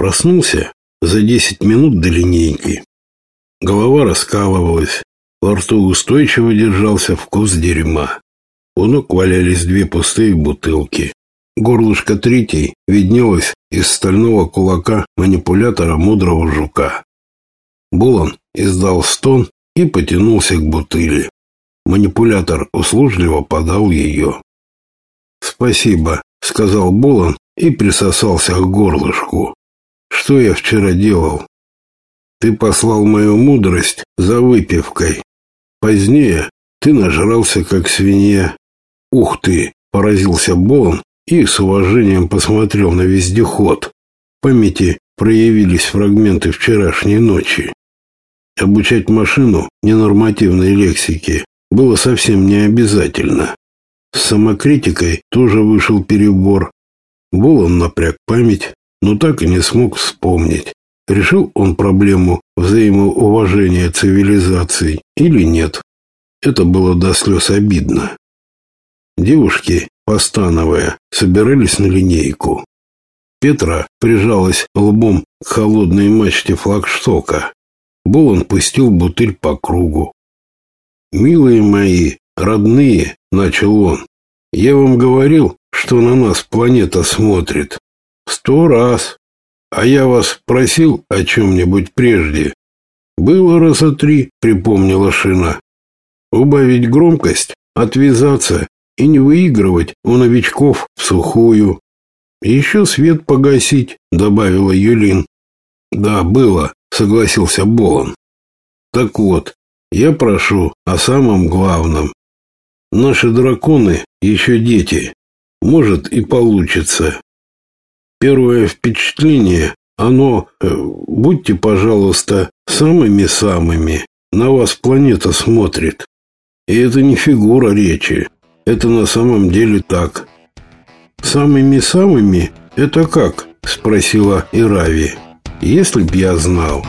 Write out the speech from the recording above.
Проснулся за десять минут до линейки. Голова раскалывалась, во рту устойчиво держался вкус дерьма. У ног валялись две пустые бутылки. Горлышко третьей виднелось из стального кулака манипулятора мудрого жука. Булан издал стон и потянулся к бутыли. Манипулятор услужливо подал ее. «Спасибо», — сказал Булан и присосался к горлышку. «Что я вчера делал?» «Ты послал мою мудрость за выпивкой. Позднее ты нажрался, как свинья». «Ух ты!» — поразился Булан и с уважением посмотрел на вездеход. В памяти проявились фрагменты вчерашней ночи. Обучать машину ненормативной лексике было совсем не обязательно. С самокритикой тоже вышел перебор. Болон напряг память, но так и не смог вспомнить, решил он проблему взаимоуважения цивилизаций или нет. Это было до слез обидно. Девушки, постановая, собирались на линейку. Петра прижалась лбом к холодной мачте флагштока. Болон пустил бутыль по кругу. «Милые мои, родные», — начал он, — «я вам говорил, что на нас планета смотрит. Сто раз. А я вас просил о чем-нибудь прежде». «Было раза три», — припомнила Шина. «Убавить громкость, отвязаться и не выигрывать у новичков в сухую. Еще свет погасить», — добавила Юлин. «Да, было», — согласился Болон. «Так вот, я прошу о самом главном. Наши драконы еще дети. Может и получится. Первое впечатление, оно, э, будьте, пожалуйста, самыми-самыми. На вас планета смотрит. И это не фигура речи. Это на самом деле так. Самыми-самыми это как? Спросила Ирави. Если б я знал.